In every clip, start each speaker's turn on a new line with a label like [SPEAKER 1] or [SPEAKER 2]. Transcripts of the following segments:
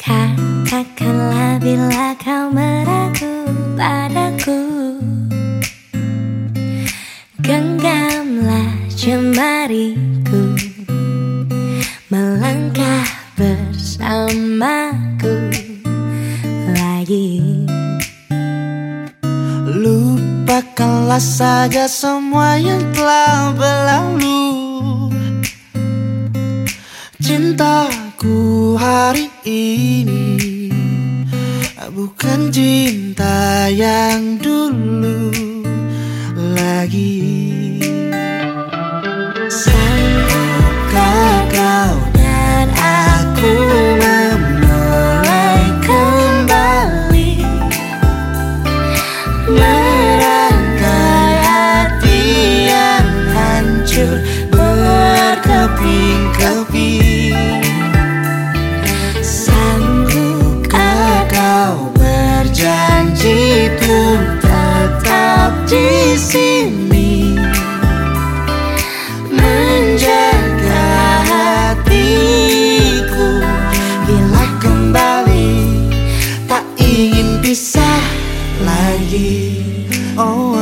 [SPEAKER 1] Katakanlah bila kau meragu padaku. Genggamlah jemariku
[SPEAKER 2] Lupakanlah saja semua yang telah berlalu. Cintaku hari ini Bukan cinta yang dulu. Lagi
[SPEAKER 1] berkeping-keping Sanggupkah kau berjanji untuk tetap di sini Menjaga hatiku Bila kembali
[SPEAKER 2] Tak ingin pisah lagi oh.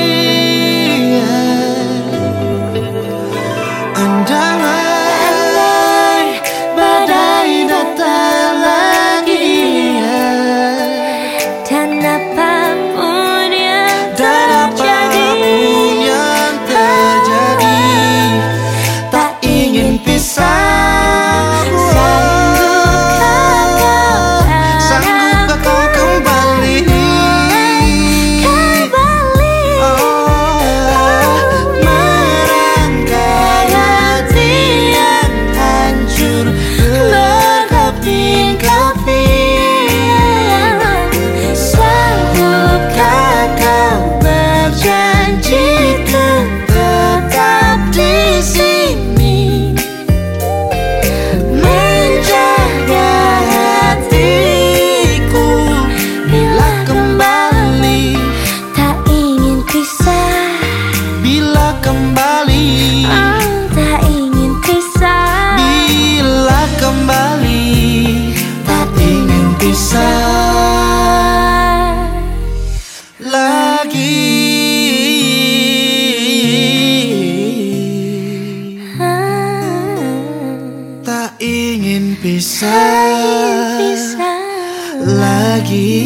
[SPEAKER 2] pisah lagi. Tak ingin
[SPEAKER 1] Pisah
[SPEAKER 2] lagi.